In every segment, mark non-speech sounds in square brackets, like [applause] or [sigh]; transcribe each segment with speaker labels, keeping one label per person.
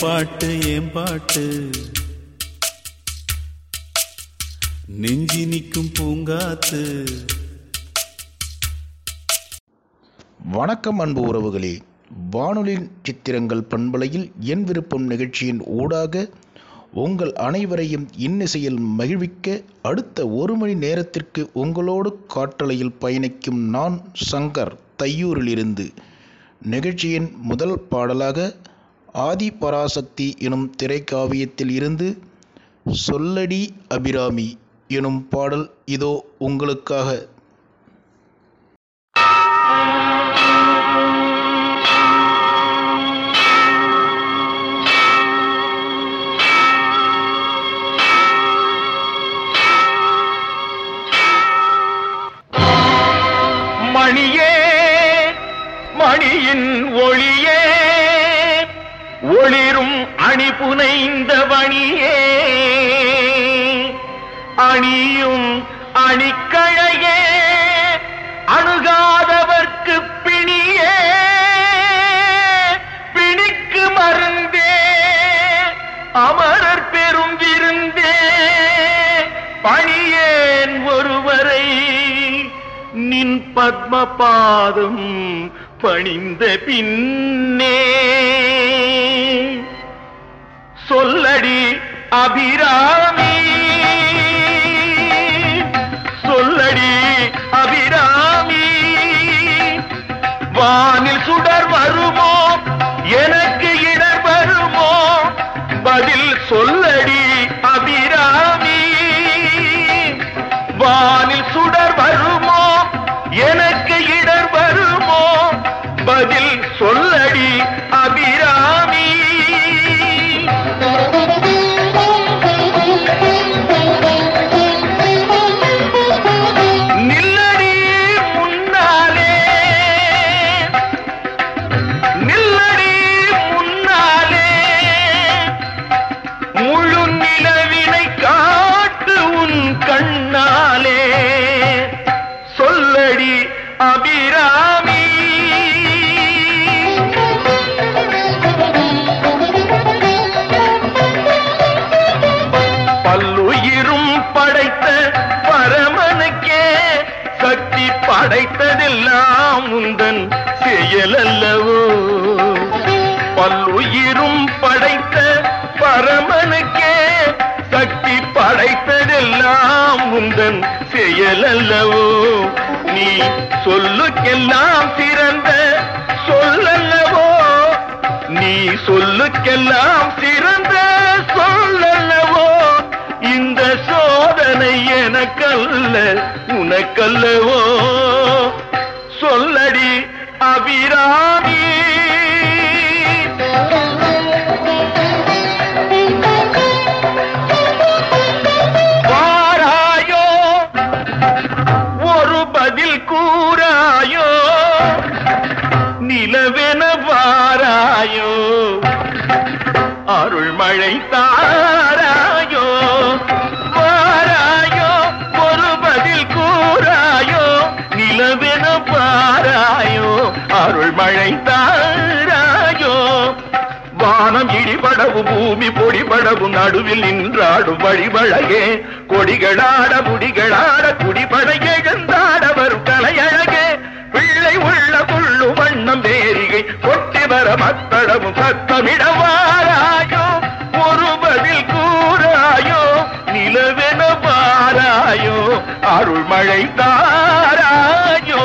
Speaker 1: பாட்டு ஏன் பாட்டு? நெஞ்சி நிற்கும் பூங்காத்து.
Speaker 2: வணக்கம் அன்பு உறவுகளே. வானொலி சித்திரங்கள் பண்பலையில் என் விருப்பம் நிகழ்ச்சியின் ஊடாக உங்கள் அனைவரையும் இன்னிசையில் மகிழ்விக்க அடுத்த ஒரு மணி நேரத்திற்கு உங்களோடு காற்றலையில் பயணிக்கும் நான் சங்கர் தையூரிலிருந்து. நிகழ்ச்சியின் முதல் பாடலாக ஆதி பராசக்தி எனும் திரைக்காவியத்தில் இருந்து சொல்லடி அபிராமி எனும் பாடல் இதோ உங்களுக்காக.
Speaker 3: மணியே மணியின் ஒளியே ஒளிரும் அணி புனைந்த வணியே. அணியும் அணிக்கழையே அணுகாதவர்க்கு பிணியே. பிணிக்கு மருந்தே அமரர் பெரும் விருந்தே. பணியேன் ஒருவரை நின் பத்ம பாதம் பணிந்த பின்னே. சொல்லடி அபிராமி. செயலல்லவோ நீ சொல்லுக்கெல்லாம் சிறந்த சொல்லல்லவோ? நீ சொல்லுக்கெல்லாம் சிறந்த சொல்லல்லவோ? இந்த சோதனை எனக்கல்ல உனக்கல்லவோ? சொல்லடி அபிராமி வாராயோ அருள்மழை தாராயோ? பாராயோ ஒரு பதில் கூறாயோ? நிலவென பாராயோ? அருள்மழை தாராயோ? வானம் இடிபடவும் பூமி பொடிபடவும் நடுவில் நின்றாடும் வழிபழகே கொடிகளாட முடிகளாட குடிபட எழுந்தாடவர் கலையழகே. பிள்ளை உள்ள புள்ளு கொட்டி வர மத்தளமும் சத்தமிடவாராயோ ஒரு பதில் கூறாயோ நிலவென பாராயோ அருள் மழை தாராயோ.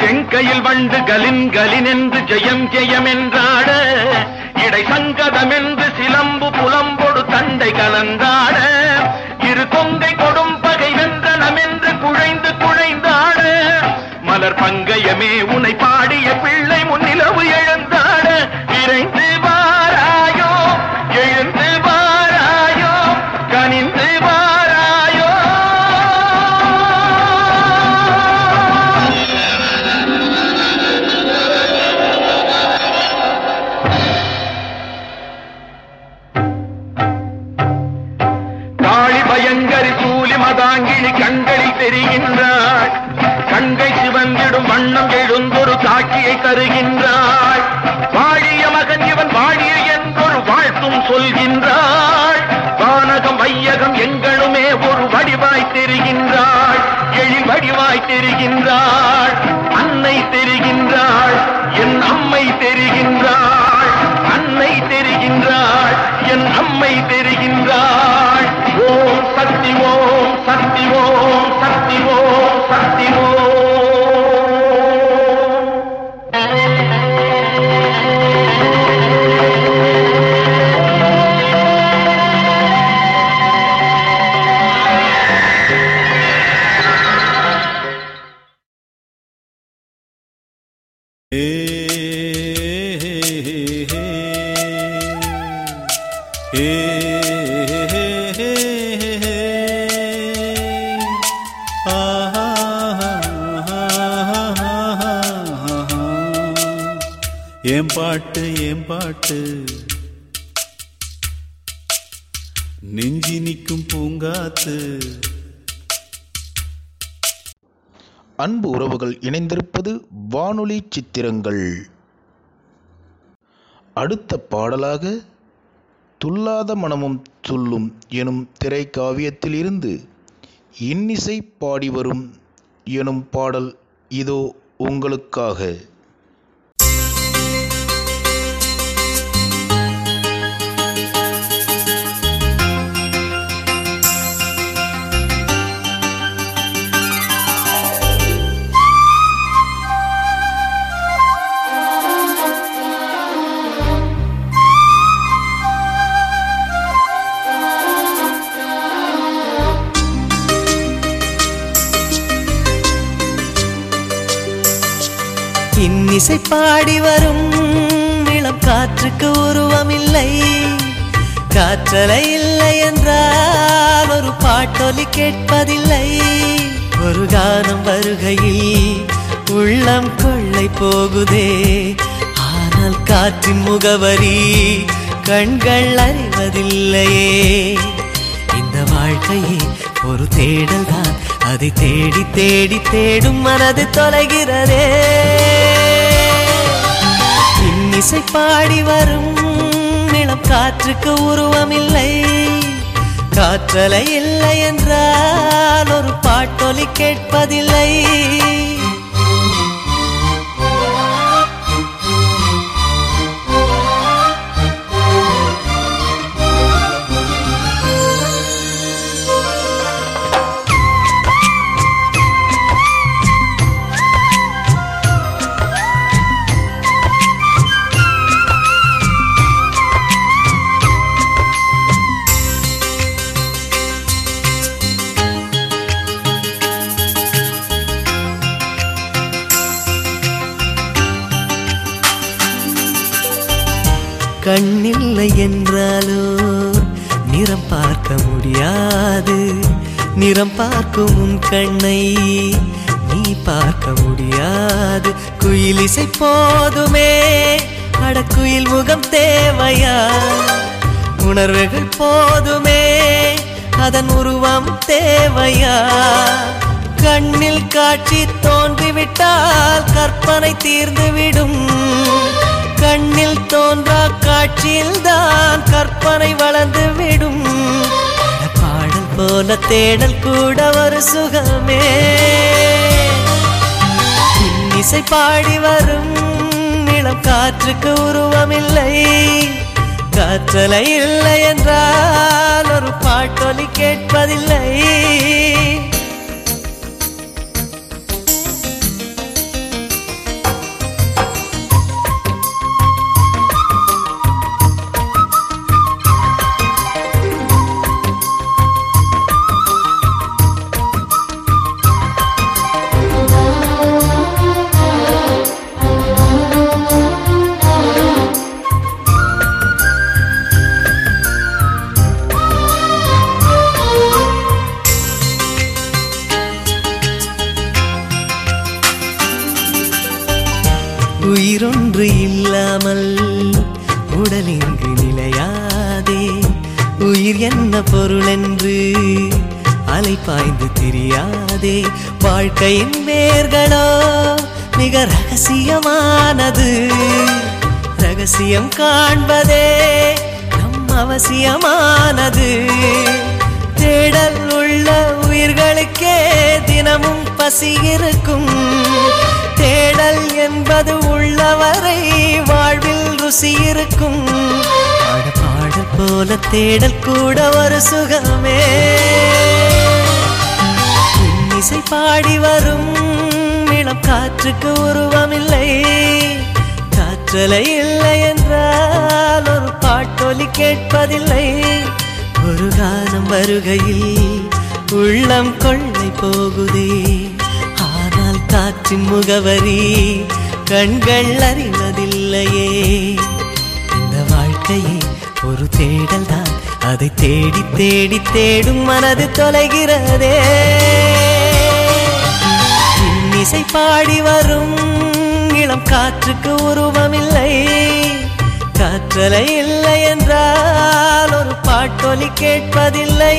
Speaker 3: செங்கையில் வண்டு கலின் கலின் என்று ஜெயம் ஜெயம் என்றாட இடை சங்கதம் என்று சிலம்பு புலம்பொடு தண்டை கலந்தாட இரு கொங்கை கொடும் மலர் பங்கயமே உனை பாடிய பிள்ளை முன்னிலவு எழுந்தாட. விரைந்து அன்னை தெரிகின்றாள் என் அம்மை தெரிகின்றாள். ஓம் சக்தி ஓம் சக்தி ஓம் சக்தி ஓம் சக்தி ஓம்
Speaker 1: பாட்டு. நெஞ்சி நிற்கும் பூங்காத்து.
Speaker 2: அன்பு உறவுகள் இணைந்திருப்பது வானொலி சித்திரங்கள். அடுத்த பாடலாக துல்லாத மனமும் துல்லும் எனும் திரைக்காவியத்தில் இருந்து இன்னிசை பாடி வரும் எனும் பாடல் இதோ உங்களுக்காக.
Speaker 4: இசை பாடி வரும். இளம் காற்றுக்கு உருவமில்லை. காற்றலை இல்லை என்றால் ஒரு பாட்டொலி கேட்பதில்லை. ஒரு கானம் வருகையில் உள்ளம் கொள்ளை போகுதே. ஆனால் காற்றின் முகவரி கண்கள் அறிவதில்லையே. இந்த வாழ்க்கையே ஒரு தேடல்தான். அதை தேடி தேடி தேடும் மனது தொலைகிறதே. இசை பாடி வரும். நிலம் காற்றுக்கு உருவமில்லை. காற்றலை இல்லை என்றால் ஒரு பாட்டொலி கேட்பதில்லை. கண்ணில்லை என்றாலோ? நிறம் பார்க்க முடியாது. நிறம் பார்க்கும் உன் கண்ணை நீ பார்க்க முடியாது. குயில் இசை போதுமே. அடக்குயில் முகம் தேவையா? உணர்வுகள் போதுமே. அதன் உருவம் தேவையா? கண்ணில் காட்சி தோன்றிவிட்டால் கற்பனை தீர்ந்துவிடும். கண்ணில் தோன்றா காட்சியில் தான் கற்பனை வளர்ந்து விடும். பாடல் போல தேடல் கூட ஒரு சுகமே. இசை பாடி வரும் நிலம் காற்றுக்கு உருவமில்லை. காற்றலை இல்லை என்றால் ஒரு பாட்டொலி கேட்பதில்லை. வாழ்க்கையின் வேர்களோ மிக ரகசியமானது. ரகசியம் காண்பதே நம் அவசியமானது. தேடல் உள்ள உயிர்களுக்கே தினமும் பசி இருக்கும். தேடல் என்பது உள்ளவரை வாழ்வில் ருசி இருக்கும். பாட பாடல் போல தேடல் கூட ஒரு சுகமே. இசை பாடி வரும். இளம் காற்றுக்கு உருவமில்லை. காற்றலை இல்லை என்றால் ஒரு பாட்டொலி கேட்பதில்லை. ஒரு காலம் வருகையில் உள்ளம் கொள்ளை போகுதே. ஆனால் காற்றின் முகவரி கண்கள் அறிவதில்லையே. இந்த வாழ்க்கையே ஒரு தேடல் தான் அதை தேடி தேடி தேடும் மனது தொலைகிறதே. இசை பாடி வரும். இளம் காற்றுக்கு உருவமில்லை. காற்றலை இல்லை என்றால் ஒரு பாட்டொலி கேட்பதில்லை.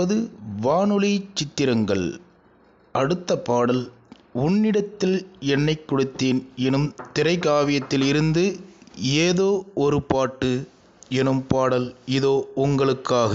Speaker 2: கேட்பது வானொலி சித்திரங்கள். அடுத்த பாடல் உன்னிடத்தில் என்னை கொடுத்தேன் எனும் திரைக்காவியத்தில் இருந்து ஏதோ ஒரு பாட்டு எனும் பாடல் இதோ உங்களுக்காக.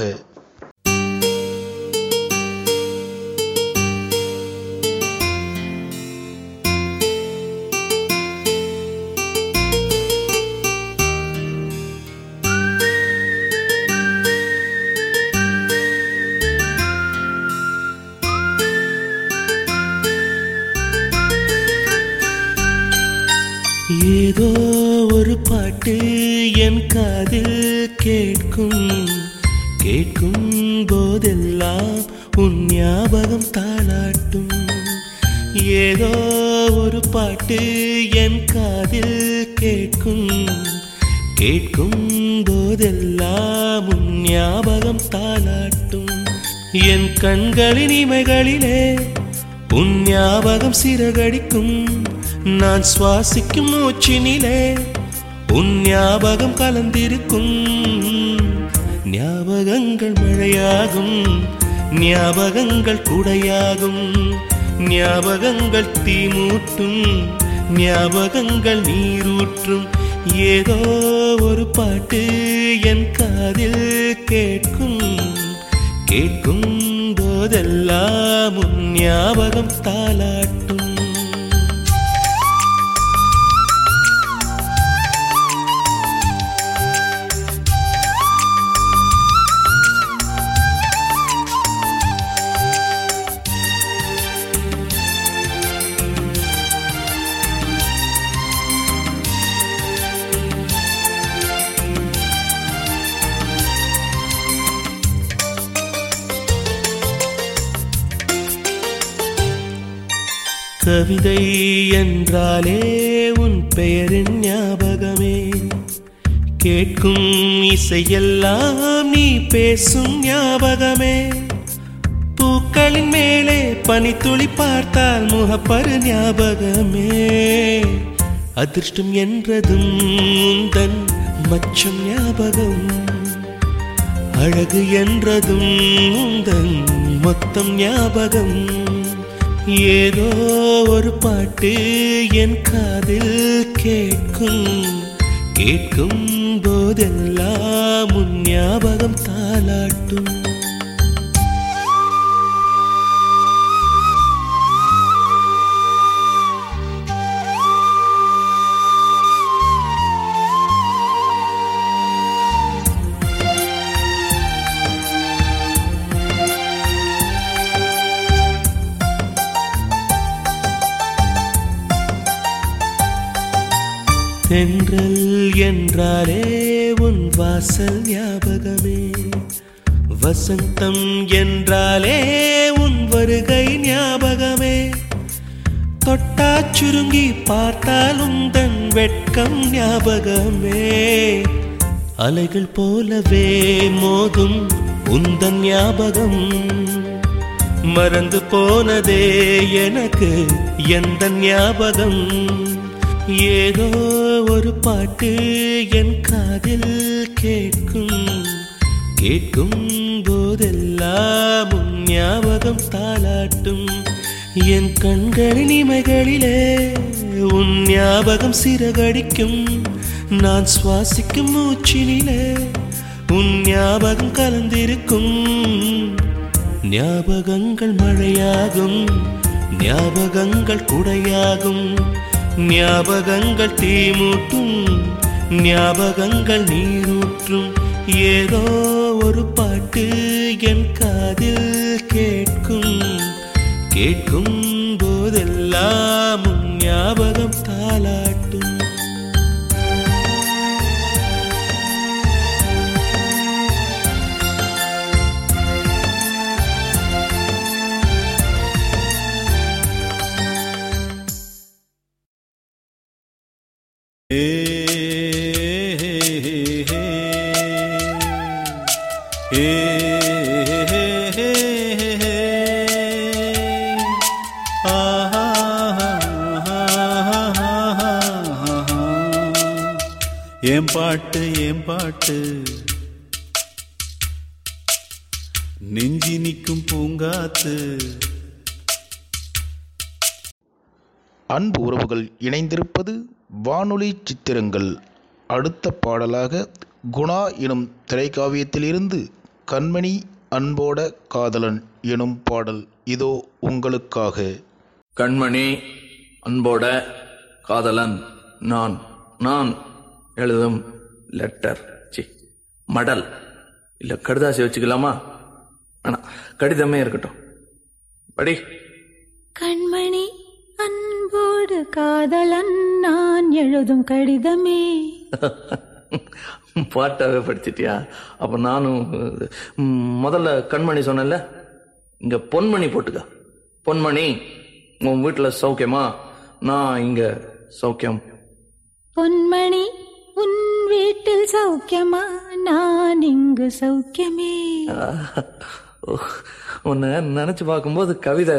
Speaker 5: ஏதோ ஒரு பாட்டு என் காதில் கேட்கும். கேட்கும் போதெல்லாம் உன் ஞாபகம் தாளாட்டும். என் கண்களின் இமைகளிலே உன் ஞாபகம் சிறகடிக்கும். நான் சுவாசிக்கும் மூச்சினிலே உன் ஞாபகம் கலந்திருக்கும். ஞாபகங்கள் மழையாகும் ஞாபகங்கள் குடையாகும். ஞாபகங்கள் தீமூட்டும் ஞாபகங்கள் நீரூற்றும். ஏதோ ஒரு பாட்டு என் காதில் கேட்கும். கேட்கும் போதெல்லாம் ஞாபகம் தாளாட்டும். கவிதை என்றாலே உன் பெயரின் ஞாபகமே. கேட்கும் இசையெல்லாம் நீ பேசும் ஞாபகமே. பூக்களின் மேலே பனித்துளி பார்த்தால் முகப்பரு ஞாபகமே. அதிர்ஷ்டம் என்றதும் தன் மச்சம் ஞாபகம். அழகு என்றதும் தன் மொத்தம் ஞாபகம். ஏதோ ஒரு பாட்டு என் காதில் கேட்கும். கேட்கும் போதெல்லாம் உன் ஞாபகம் தாளாட்டும். என்றாலே உன் வாசல் ஞாபகமே. வசந்தம் என்றாலே உன் வருகை ஞாபகமே. தொட்டா சுருங்கி பார்த்தால் உந்தன் வெட்கம் ஞாபகமே. அலைகள் போலவே மோதும் உந்தன் ஞாபகம். மறந்து போனதே எனக்கு எந்த ஞாபகம்? ஏதோ ஒரு பாட்டு என் காதில் கேட்கும். கேட்கும் போதெல்லாம் ஞாபகம் தாளாட்டும். என் கண்களின் இமைகளிலே உன் ஞாபகம் சிறகடிக்கும். நான் சுவாசிக்கும் மூச்சினிலே உன் ஞாபகம் கலந்திருக்கும். ஞாபகங்கள் மழையாகும் ஞாபகங்கள் குடையாகும். ஞாபகங்கள் தீமூட்டும் ஞாபகங்கள் நீரூற்றும். ஏதோ ஒரு பாட்டு என் காதில் கேட்கும். கேட்கும் போதெல்லாம் ஞாபகம் தான்
Speaker 1: ஏ பாட்டு ஏன் பாட்டு? நெஞ்சி நிற்கும் பூங்காத்து.
Speaker 2: அன்பு உறவுகள் இணைந்திருப்பது வானொலி சித்திரங்கள் அடுத்த பாடலாக குணா எனும் திரைக்காவியத்திலிருந்து கண்மணி அன்போட காதலன் எனும் பாடல் இதோ உங்களுக்காக.
Speaker 6: கண்மணி அன்போட காதலன் நான் நான் எழுதும் லெட்டர் சி மடல். இல்ல கடுதாசி வச்சுக்கலாமா? வேணாம் கடிதமே இருக்கட்டும். படி
Speaker 7: கண்மணி காதலன் நான் எழுதும் கடிதமே. [laughs]
Speaker 6: பாட்டாவே படிச்சிட்டியா? அப்ப நானும் முதல்ல கண்மணி சொன்னேன்ல இங்க பொன்மணி போட்டுக்க. பொன்மணி உன் வீட்டுல சௌக்கியமா? நான் இங்க சௌக்கியம்.
Speaker 7: பொன்மணி உன் வீட்டில் சௌக்கியமா? நான் இங்கு சௌக்கியமே. [laughs]
Speaker 6: உன்னை நினைச்சு பார்க்கும்போது கவிதை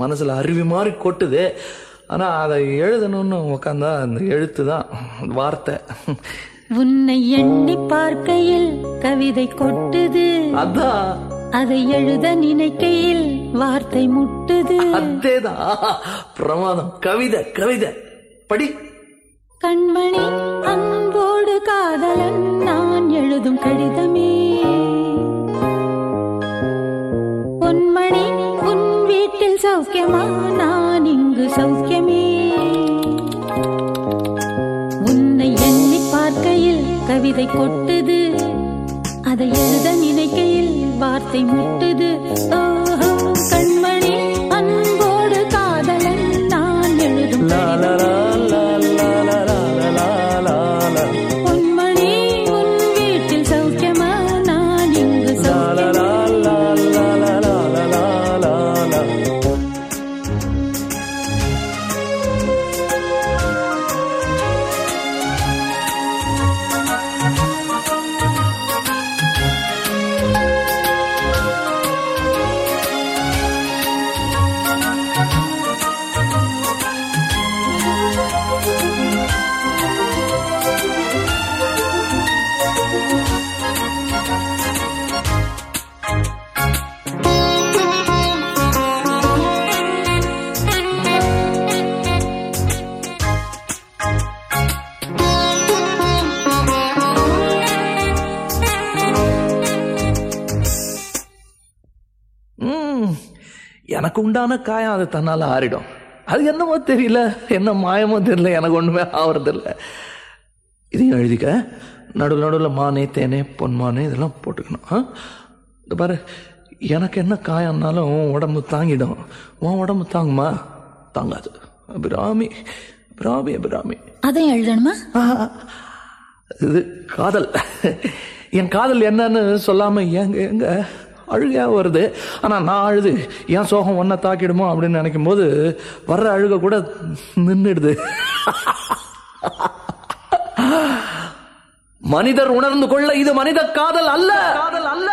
Speaker 6: மனசுல அருவி மாதிரி கொட்டுது. ஆனா அதை எழுதணும்னு உக்காந்தா அந்த எழுத்து தான் வார்த்தை.
Speaker 7: உன்னை எண்ணி பார்க்கையில் கவிதை கொட்டுது.
Speaker 6: அதான்.
Speaker 7: அதை எழுத நினைக்கையில் வார்த்தை முட்டுது.
Speaker 6: அதேதான். பிரமாதம். கவிதை கவிதை. படி.
Speaker 7: கண்மணி கவிதை கொட்டுது. அதை எழுத நினைக்கையில் வார்த்தை முட்டுது.
Speaker 6: ஓ உண்டான காயம் அது தன்னால ஆறிடும். அது என்னமோ தெரியல. என்ன மாயமோ தெரியல. எனக்கு ஒண்ணுமே ஆவறது இல்ல இதையும் எழுதிக்க. நடுவில் நடுவில் மானே தேனே பொன்மானே இதெல்லாம் போட்டுக்கணும்? இந்த பாரு எனக்கு என்ன காயம்னாலும் உன் உடம்பு தாங்கிடும். உன் உடம்பு தாங்குமா? தாங்காது. அபிராமி.
Speaker 7: அபிராமி அபிராமி.
Speaker 8: அதையும் எழுதணுமா.
Speaker 7: இது காதல். என் காதல் என்னன்னு சொல்லாம எங்க எங்க அழுகையாக வருது. ஆனா நான் அழுது ஏன் சோகம் ஒன்றை தாக்கிடுமோ? அப்படின்னு நினைக்கும் போது வர்ற அழுக கூட நின்றுடுது மனிதர் உணர்ந்து கொள்ள இது மனித காதல் அல்ல காதல் அல்ல.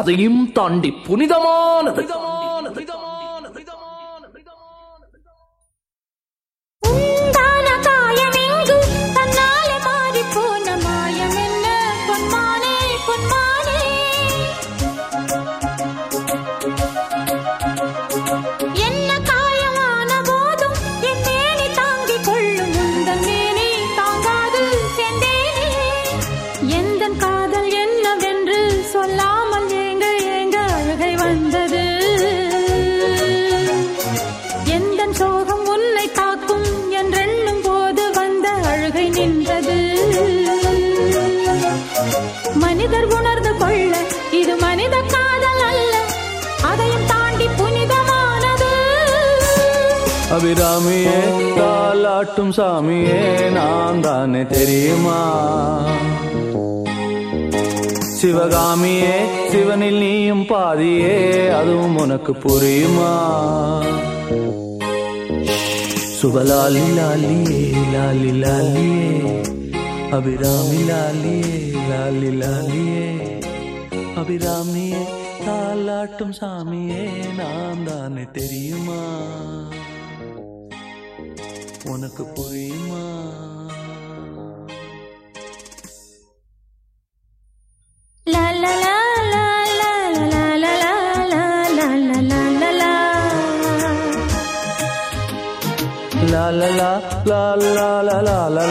Speaker 7: அதையும் தாண்டி புனிதமானது. ராமியே தாலாட்டும் சாமியே நான் தானே தெரியுமா? சிவகாமியே சிவனில் நீயும் பாதியே அதுவும் உனக்கு புரியுமா? சுபலாலி லாலியே லாலி லாலியே அபிராமி லாலியே லாலி லாலியே அபிராமியே தாலாட்டும் சாமியே நான் தானே தெரியுமா? உனக்கு புரியுமா la la la la la la la la la la la La la la la
Speaker 8: la la la la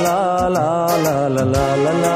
Speaker 8: la la la la.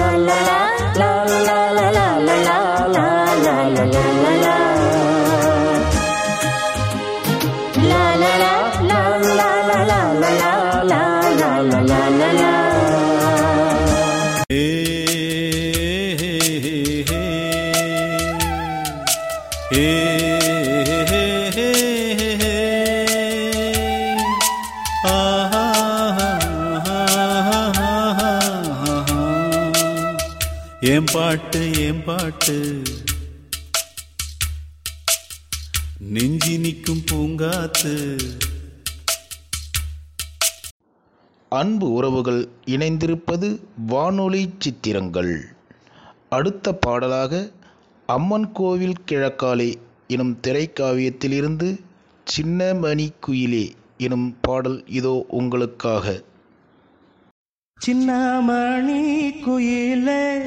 Speaker 1: பாட்டு ஏன் பாட்டு? நெஞ்சி நிற்கும் பூங்காத்து.
Speaker 2: அன்பு உறவுகள் இணைந்திருப்பது வானொலி சித்திரங்கள். அடுத்த பாடலாக அம்மன் கோவில் கிழக்காலே எனும் திரைக்காவியத்திலிருந்து சின்ன மணி குயிலே எனும் பாடல் இதோ உங்களுக்காக.
Speaker 9: சின்னமணி குயிலே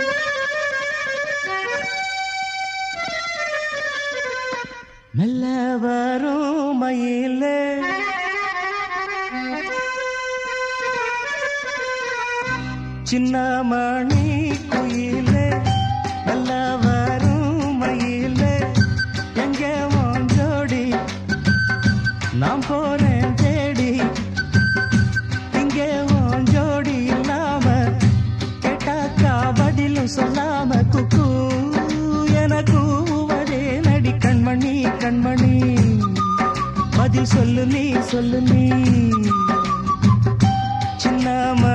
Speaker 9: மெல்ல வரும் மயிலே சின்னமணி குயிலே சொல்லு நீ சொல்லு நீ. சின்னம்மா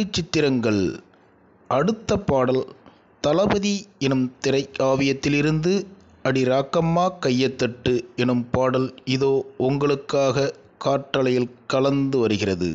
Speaker 9: குடிச்சித்திரங்கள் அடுத்த பாடல் தளபதி எனும் திரைக்காவியத்திலிருந்து அடி ராக்கம்மா கையத்தட்டு எனும் பாடல் இதோ உங்களுக்காக காற்றலையில் கலந்து வருகிறது.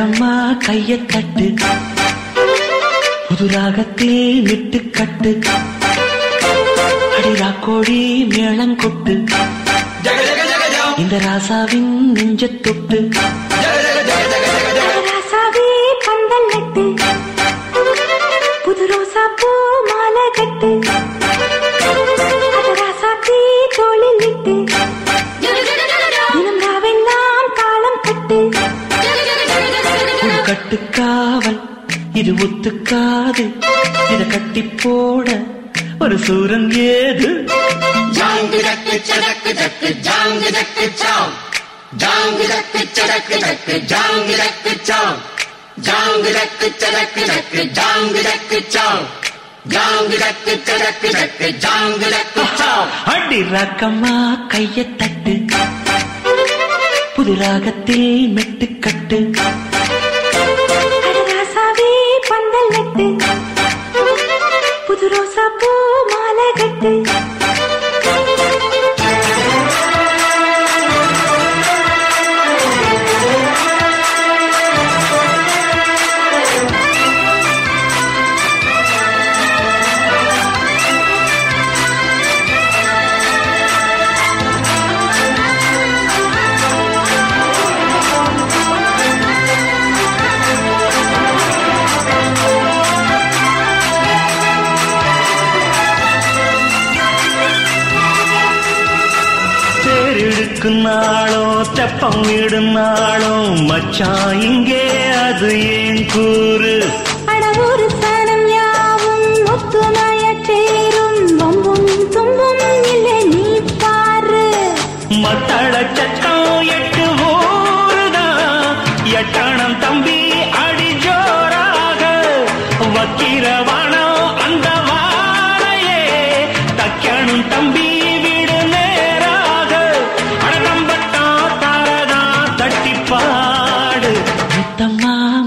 Speaker 10: வழக்கம்மா கைய தட்டு புதுராகத்தே விட்டு கட்டு. அடிரா கோடி மேளம் கொட்டு. இந்த ராசாவின் நெஞ்ச தொட்டு.
Speaker 11: இது ஒத்துக்காது. இத கட்டி போட ஒரு சூரன் ஏது? ஜாங்கு தக்கு சதக்கு தக்கு ஜாங்கு தக்கு சாம். ஜாங்கு
Speaker 10: தக்கு சதக்கு தக்கு ஜாங்கு தக்கு சாம். ஜாங்கு தக்கு சதக்கு தக்கு ஜாங்கு தக்கு சாம். அடி ரக்கம்மா கைய தட்டு. புது ராகத்தில் மெட்டு கட்டு
Speaker 12: இழுக்கும் நாளும் தெப்பம் விடும் நாளோ மச்சான் இங்கே அது ஏன் கூறு?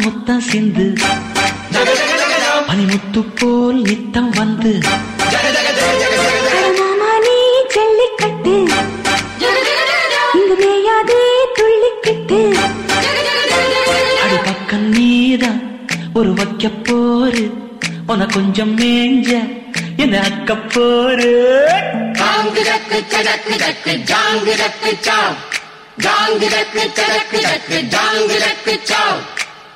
Speaker 12: முத்தம் சிந்து பனிமுத்து போல் நித்தம் வந்து.
Speaker 13: ஜல்லிக்கட்டு. இங்கு மேயாதே துள்ளிக்கிட்டு.
Speaker 12: அடி பக்கம் நீதான் ஒரு வைக்க போரு. உன கொஞ்சம் மேஞ்ச என்ன அக்க போரு?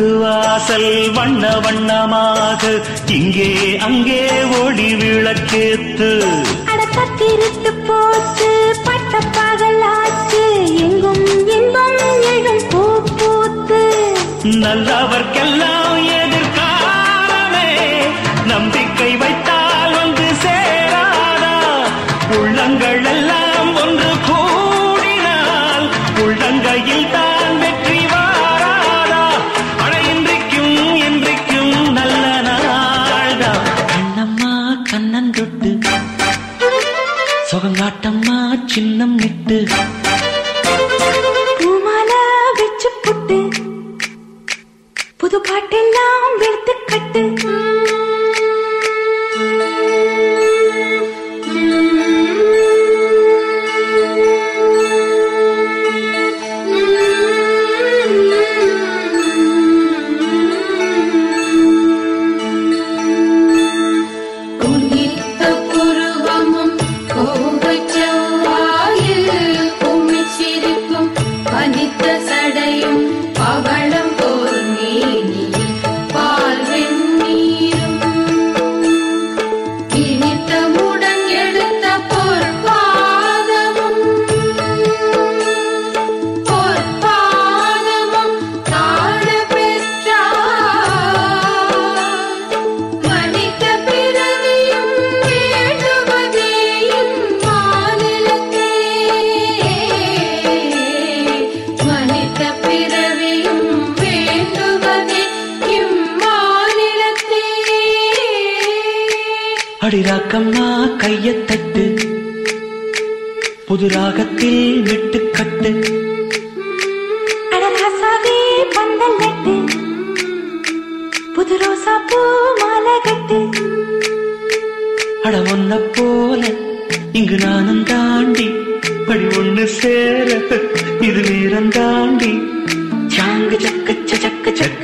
Speaker 12: வாசலுக்கு வாசல் வண்ண வண்ணமாக இங்கே அங்கே ஒளி விளக்கேத்து.
Speaker 13: பத்திருட்டு போச்சு பட்ட பகலாச்சு எங்கும் இன்பம் எழும் பூ பூத்து
Speaker 12: நல்லவர்க்கெல்லாம் எதிர்காலமே நம்பிக்கை வைத்தால் வந்து சேராதா? உள்ளங்கள் எல்லாம் ஒன்று கூடினால் உள்ளங்கையில் சுகங்காட்டம்மா சின்னம்
Speaker 13: நிட்டு.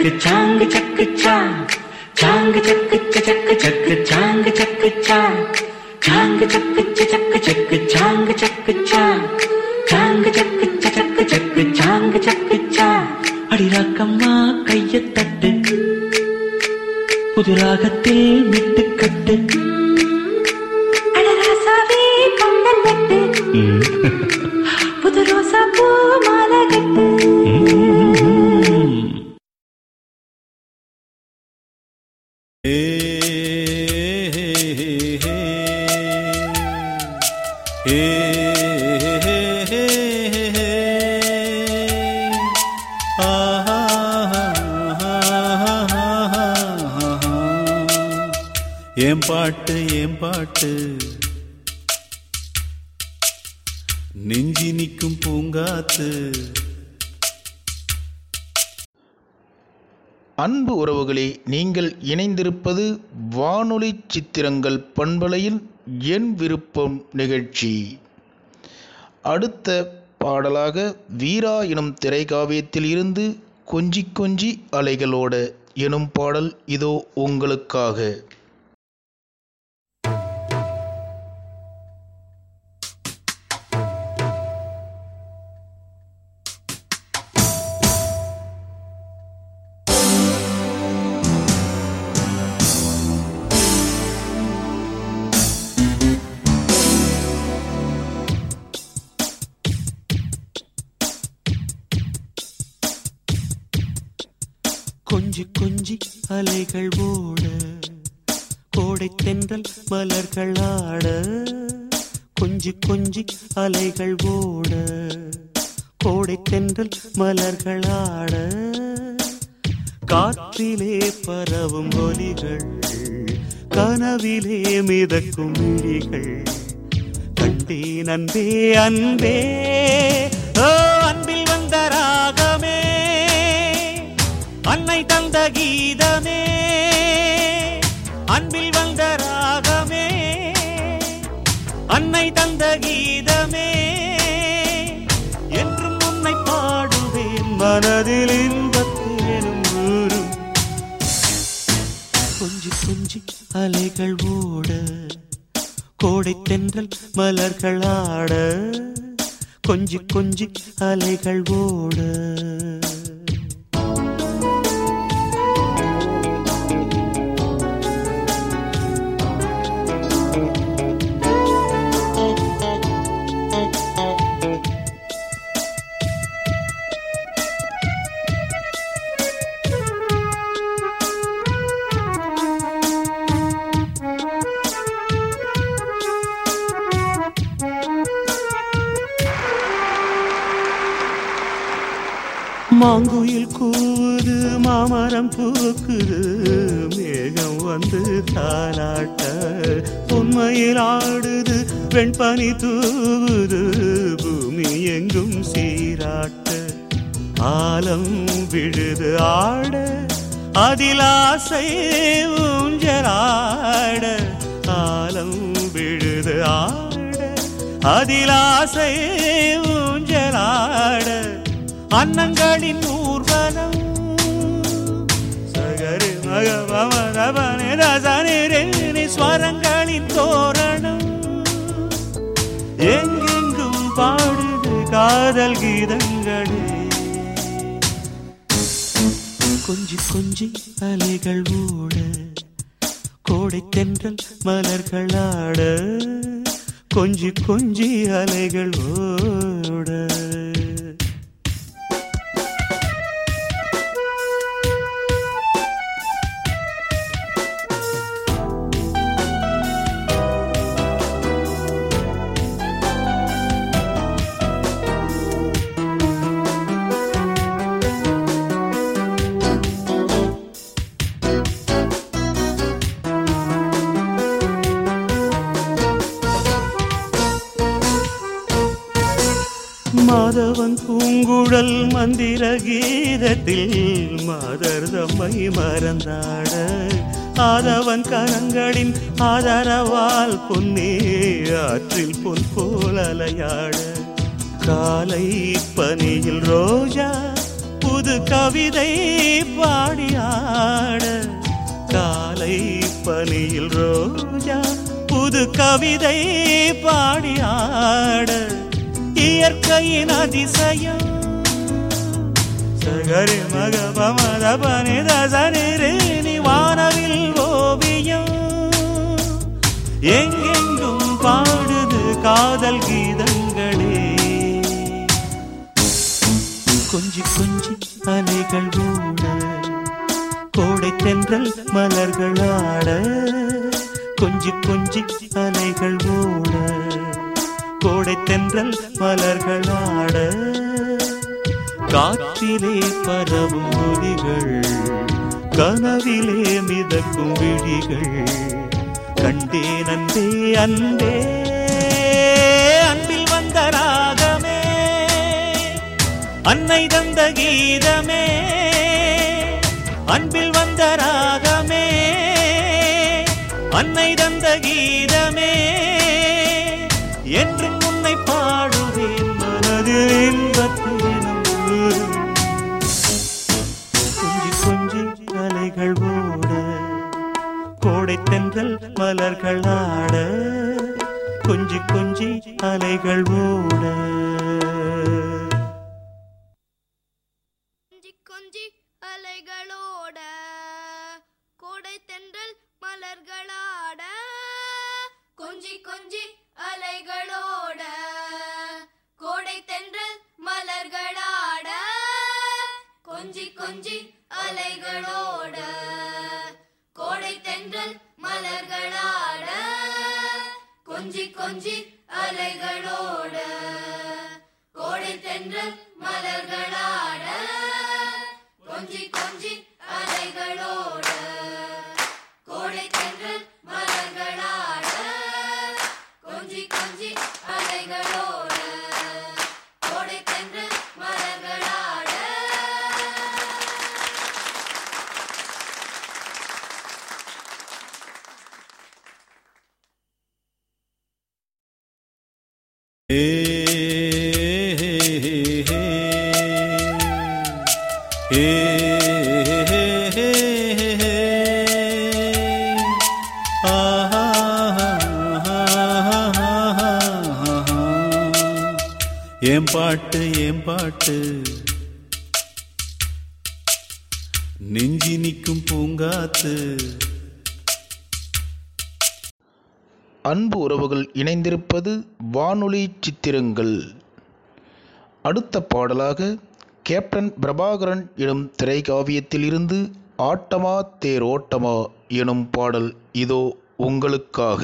Speaker 12: சக்கு சக்கு சாங்கு சக்கு சாங் சாங்கு சக்கு சக்கு சக்கு சாங்கு சக்கு சாங் சாங்கு சக்கு சக்கு சக்கு சாங்கு சக்கு சாங் சாங்கு சக்கு சக்கு சக்கு சாங்கு சக்கு சாங் அடிராக்கம்மா கையை தட்டு. புது ராகத்தில் விட்டு கட்டு
Speaker 2: சித்திரங்கள் பண்பலையில் என் விருப்பம் நிகழ்ச்சி. அடுத்த பாடலாக வீரா எனும் திரைக்காவியத்தில் இருந்து கொஞ்சி கொஞ்சி அலைகளோட எனும் பாடல் இதோ உங்களுக்காக.
Speaker 14: ஆட கொஞ்சி கொஞ்சி அலைகள் ஓட கோடை தென்றல் மலர்களாட காற்றிலே பரவும் ஒலிகள் கனவிலே மிதக்கும் விழிகள். கண்டே அன்பே அன்பே அன்பில் வந்த ராகமே அன்னை தந்த கீதமே. அன்னை தந்த கீதமே. என்றும் உன்னை பாடுவேன். மனதில் இன்பத்தேனும் ஊரும் கொஞ்சி கொஞ்சி அலைகள் ஓட. கோடை தென்றல் மலர்கள் ஆட. கொஞ்சி கொஞ்சி அலைகள் ஓட. மாங்குயில் கூவுது மாமரம் பூக்குது மேகம் வந்து தாலாட்ட. உண்மையில் ஆடுது வெண்பனி தூவுது பூமி எங்கும் சீராட்ட. ஆலம் விழுது ஆட அதில் ஆசை ஊஞ்சலாட. ஆலம் விழுது ஆட அதில் ஆசை ஊஞ்சலாட. அன்னங்களின் ஊர்வலம். சகரு மகபவனே பமரபனே ரசனி ஸ்வரங்களின் தோரணம். எங்கெங்கும் பாடுது காதல் கீதங்களே. கொஞ்சி கொஞ்சி அலைகள் ஓட கோடை தென்றல் மலர்கள் ஆட கொஞ்சி கொஞ்சி அலைகள் ஓட. பூங்குழல் மந்திர கீதத்தில் மாதர் தம்மை மறந்தாட. ஆதவன் கரங்களின் ஆதரவால் பொன்னே ஆற்றில் பொன் போல் அலையாட. காலை பனியில் ரோஜா புது கவிதை பாடியாட காலை பனியில் ரோஜா புது கவிதை பாடியாட இயற்கையின் அதிசயம் சகரி மக பமத பனித சனிரேனி வானவில் ஓவியம். எங்கெங்கும் பாடுது காதல் கீதங்களே. கொஞ்சி கொஞ்சி அலைகள் ஓட கோடை தென்றல் மலர்கள் ஆட கொஞ்சி கொஞ்சி அலைகள் ஓட கோடை தென்றல் மலர்கள் ஆட. காற்றிலே பரவும் ஒலிகள் கனவிலே மிதக்கும் விழிகள். கண்டே நந்தே அன்பே அன்பில் வந்த ராகமே. அன்னை தந்த கீதமே அன்பில் வந்த ராகமே. அன்னை தந்த கீதமே என்று உன்னை பாடுவேன். மனதில் இன்பத்தில் தென்றல் மலர்கள் ஆட கொஞ்சி கொஞ்சி அலைகள் ஓட
Speaker 15: கொஞ்சி கொஞ்சி அலைகளோட கோடை தென்றல் மலர்களாட. கொஞ்சி கொஞ்சி அலைகளோட கோடை தென்றல் மலர்களாட. கொஞ்சி கொஞ்சி அலைகளோட. மலர்களாட கொஞ்சி கொஞ்சி அலைகளோட கோடை தென்றல் மலர்களாட கொஞ்சி கொஞ்சி அலைகளோட.
Speaker 14: ஏம் பாட்டு ஏம் பாட்டு. நெஞ்சி நிற்கும் பூங்காத்து.
Speaker 7: அன்பு உறவுகள் இணைந்திருப்பது வானொலி சித்திரங்கள். அடுத்த பாடலாக கேப்டன் பிரபாகரன் எனும் திரைக்காவியத்திலிருந்து ஆட்டமா தேரோட்டமா எனும் பாடல் இதோ உங்களுக்காக.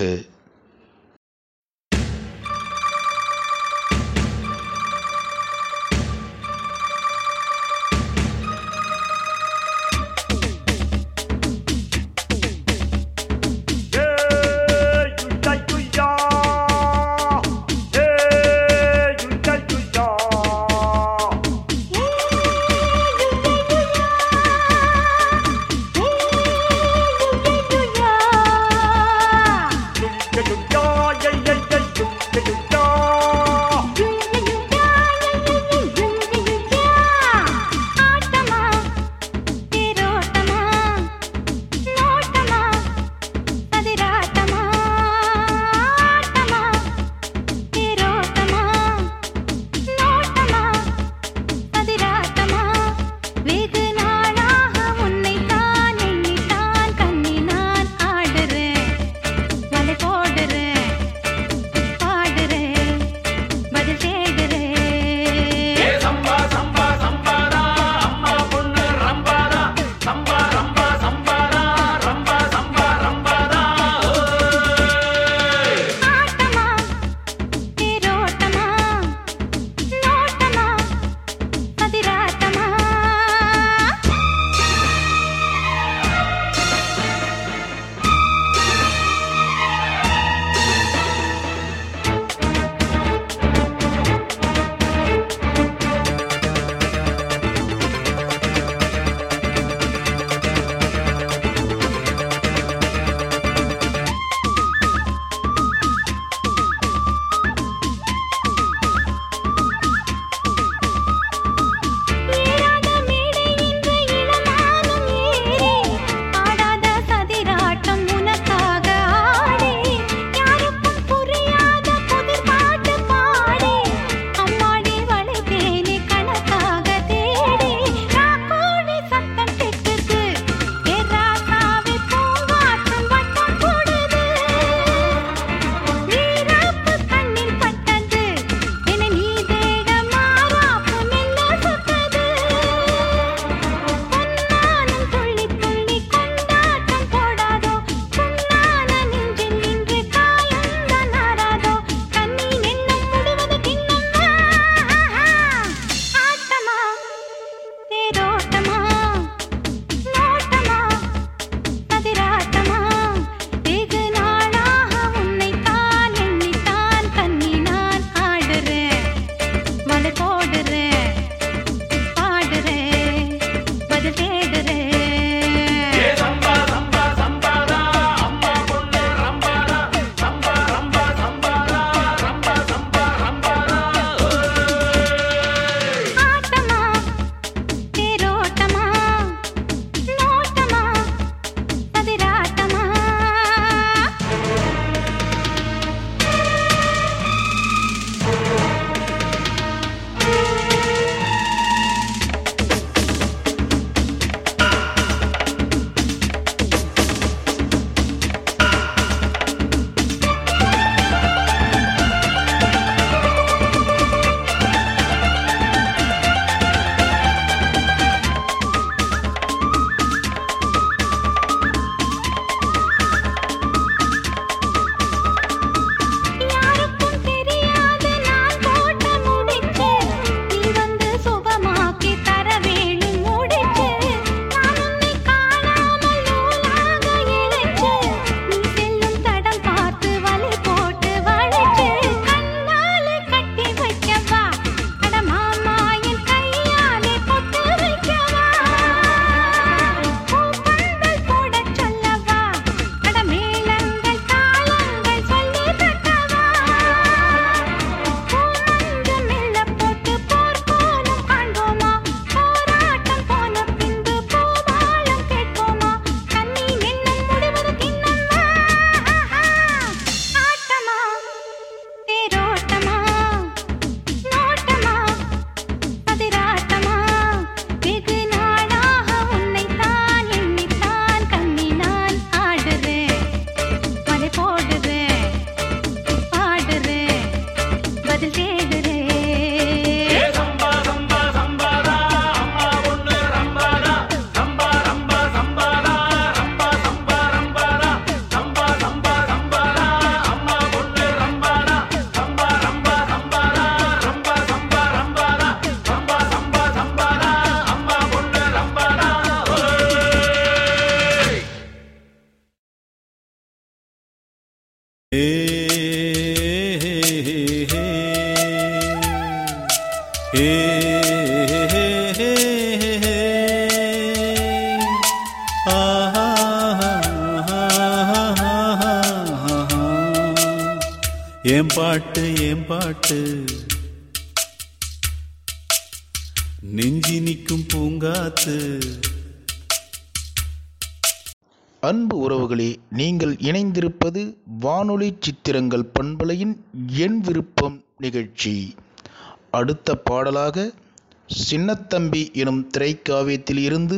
Speaker 7: நிகழ்ச்சி அடுத்த பாடலாக சின்னத்தம்பி எனும் திரைக்காவியத்தில் இருந்து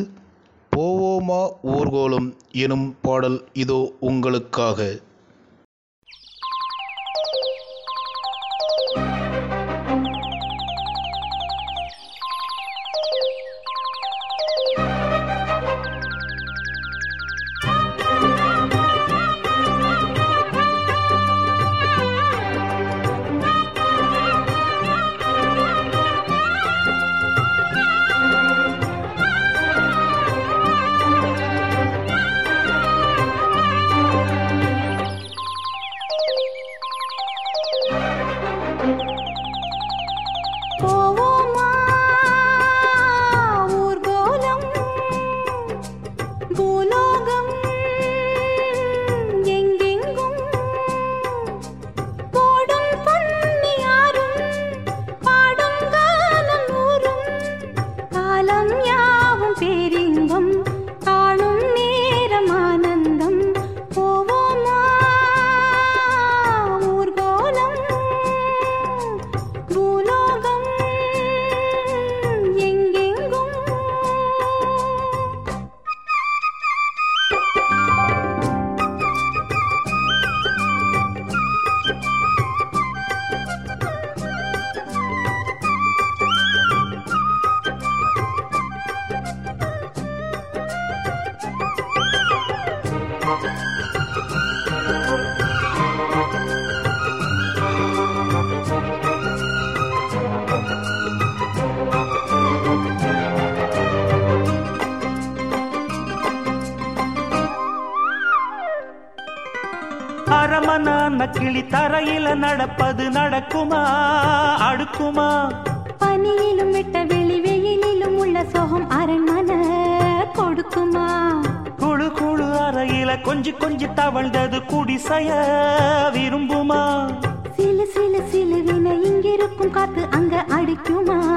Speaker 7: போவோமா ஊர்கோலம் எனும் பாடல் இதோ உங்களுக்காக.
Speaker 12: குடிசைய விரும்புமா?
Speaker 16: சிலு சிலு சிலுவின இங்கிருக்கும் காத்து அங்க அடிக்குமா?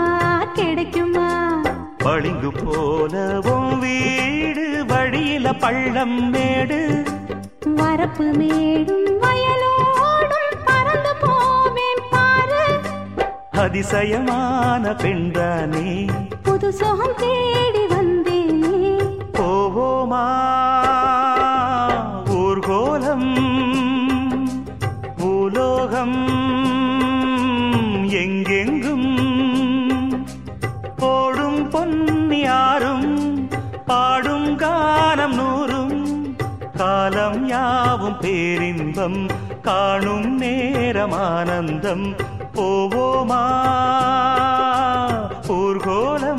Speaker 16: கிடைக்குமா?
Speaker 12: பளிங்கு போலவும் வீடு வழியில பள்ளம் மேடு.
Speaker 16: வரப்பு மேடும் வயலோடும் பறந்து போவேன் பாரு.
Speaker 12: அதிசயமான பெண்தானே.
Speaker 16: புது சோகம் தேடி வந்தேனே.
Speaker 12: போவோமா? ஊர்கோலம் பாடும் கானம் நூறும் காலம் யாவும் பேரின்பம் காணும் நேரம் ஆனந்தம். போவோமா? ஊர்கோலம்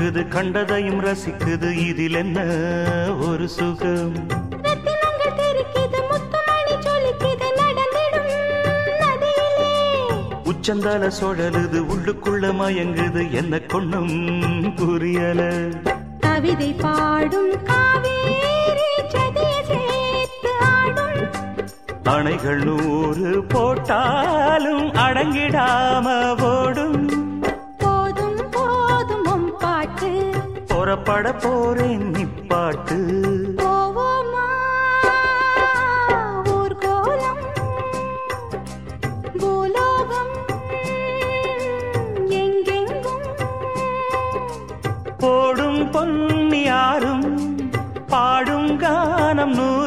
Speaker 12: மிதக்குது கண்டதையும் ரசிக்குது. இதில் என்ன ஒரு சுகம்? உச்சந்தால சுழலுது உள்ளுக்குள்ள மயங்குது. என்ன கொண்ணும் புரியல.
Speaker 16: கவிதை பாடும்
Speaker 12: அணைகள் நூறு போட்டாலும் அடங்கிடாம ஓடும். புறப்பட போறேன் நிப்பாட்டு.
Speaker 16: ஊர்கோலம் பூலோகம் எங்கெங்கும்?
Speaker 12: போடும் பாடும் கானம் நூறும்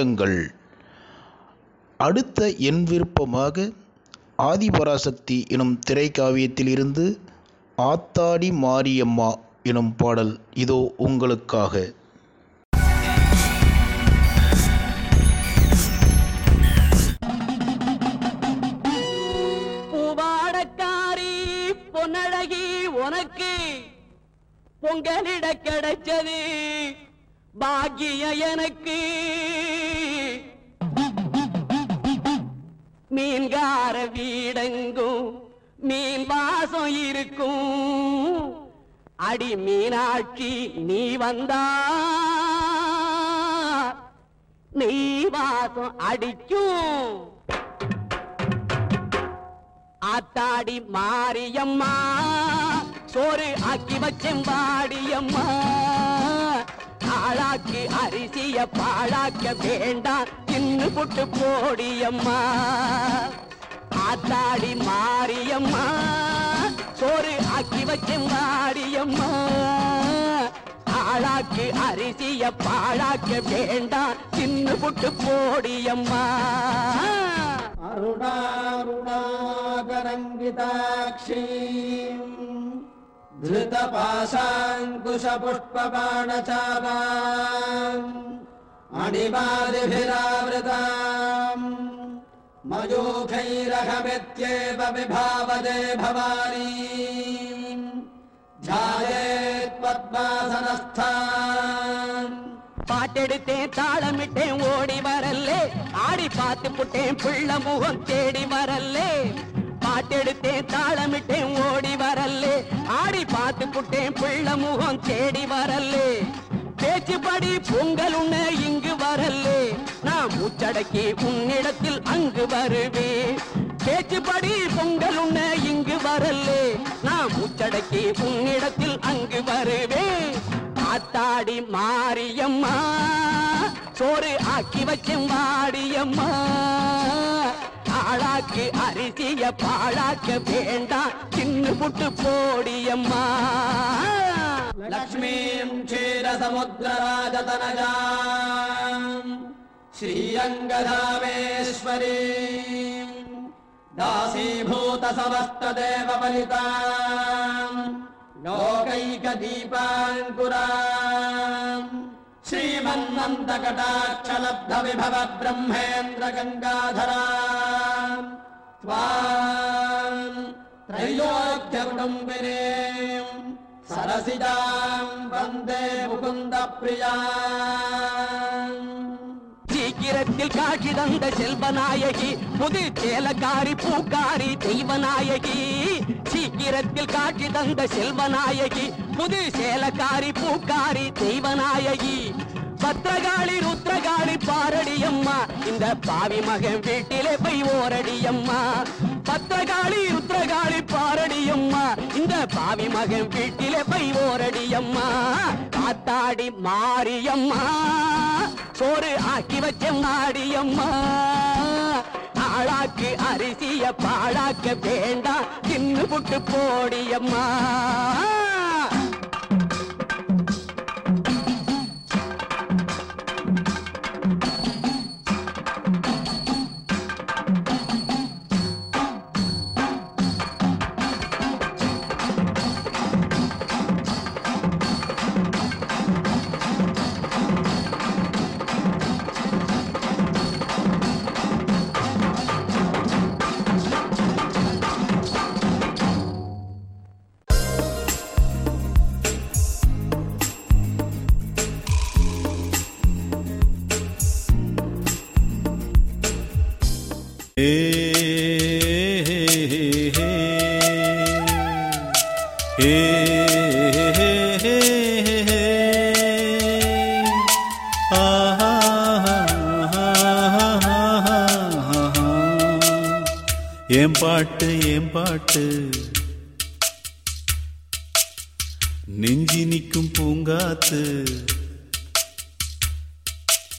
Speaker 2: சித்திரங்கள் அடுத்த என் விருப்பமாக ஆதிபராசக்தி எனும் திரைக்காவியத்திலிருந்து ஆத்தாடி மாரியம்மா எனும் பாடல் இதோ உங்களுக்காக.
Speaker 17: பொன்னழகி உனக்கு பொங்கலிட கிடைச்சது. பாக்கிய எனக்கு. மீன்கார வீடெங்கும் மீன் வாசம் இருக்கும். அடி மீனாட்சி நீ வந்தா? நீ வாசம் அடிக்கும். ஆத்தாடி மாரியம்மா சோறு ஆக்கி வச்செம்பாடியம்மா ஆளாக்கி அரிசிய பாழாக்க வேண்டாம். தின்னு புட்டு போடியம்மா. ஆத்தாடி மாரியம்மா. சோறு ஆக்கி வைக்கும் மாரியம்மா ஆளாக்கி அரிசிய பாழாக்க வேண்டாம். தின்னு புட்டு போடியம்மா.
Speaker 18: அருடாருடாகரங்கிதாட்சி धृतपाशाङ्कुशपुष्पबाणचापाम् अणिमादिभिरावृताम् मयूखैरहमित्येव विभावदे भवानी ध्यायेत् पद्मासनस्थान्
Speaker 17: பாட்டெடுத்தேன் தாளமிட்டேன் ஓடி வரல்லே ஆடி பார்த்து புட்டேன் புள்ள முகம் தேடி வரல்லே பாட்டெடுத்தேன் தாளமிட்டேன் ஓடி வரல்லே. ஆடி பார்த்து புட்டேன் புள்ள முகம் தேடி வரல்லே. பேச்சுப்படி பொங்கல் உண்ண இங்கு வரல்லே. நான் மூச்சடக்கி உன்னிடத்தில் அங்கு வருவேன். பேச்சுப்படி பொங்கல் உண்ண இங்கு வரல்லே. நான் மூச்சடக்கி உன்னிடத்தில் அங்கு வருவேன். ஆத்தாடி மாரியம்மா சோறு ஆக்கி வச்சேன் வாடியம்மா. ஆளாக்கு அரிசிய பாழாக்க வேண்டாம் சின்ன புட்டு போடியம்மா
Speaker 18: लक्ष्मीम् क्षीरसमुद्रराजतनजाम् श्रीरङ्गधामेश्वरीम् दासीभूतसमस्तदेवपलिताम् लोकैकदीपाङ्कुराम् श्रीमन्वन्त कटाक्षलब्ध विभव ब्रह्मेन्द्र गङ्गाधरा त्वा त्रैयोग्य सरसिदाम् वन्दे मुकुन्दप्रिया
Speaker 17: சீக்கிரத்தில் காட்சி தந்த செல்வநாயகி புது சேலக்காரி பூக்காரி தெய்வநாயகி. சீக்கிரத்தில் காட்சி தந்த செல்வநாயகி புது சேலக்காரி பூக்காரி தெய்வநாயகி. பத்திரகாளி ருத்ரகாளி பாரடியம்மா. இந்த பாவி மகன் வீட்டிலே போய் ஓரடியம்மா. பத்திரகாளி ருத்ரகாளி பாரடியம்மா. இந்த பாவி மகன் வீட்டிலே போய் ஓரடியம்மா. காத்தாடி மாரியம்மா. சோறு ஆக்கி வச்ச மாடியம்மா ஆளாக்கு அரிசிய பாழாக்க வேண்டாம். தின்னு புட்டு போடியம்மா.